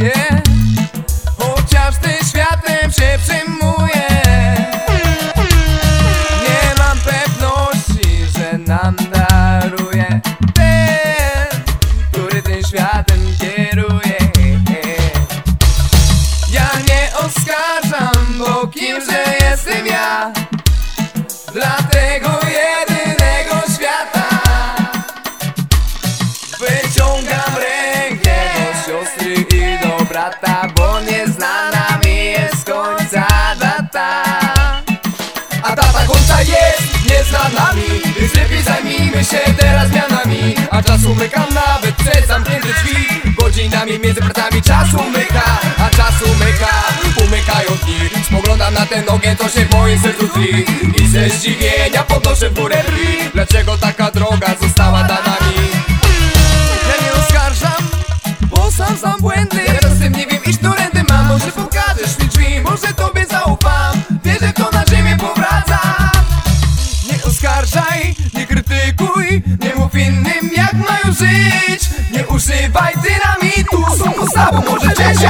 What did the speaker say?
czuję Chociaż ty światem się przejmuję Nie mam pewności, że nam daruje Ten, który tym światem kieruje. Ja nie oskarżam, bo kimże jestem ja? Dla tego brata Bo nieznana mi jest końca data. A data końca jest nieznana mi Więc lepiej zajmijmy się teraz zmianami. A czas umykam nawet przez zamknięte drzwi. Godzinami między pracami czas umyka A czas umyka, umykają dni Spoglądam na ten ogień, to się w moim I ze zdziwienia podnoszę w górę brwi. Dlaczego taka znam błędy. Ja nie wiem iść którędy mam. Może pokażesz mi drzwi, może tobie zaufam. Wierzę to na ziemię powraca Nie oskarżaj, nie krytykuj. Nie mów innym jak mają żyć. Nie używaj dynamitu. Są postawą, może część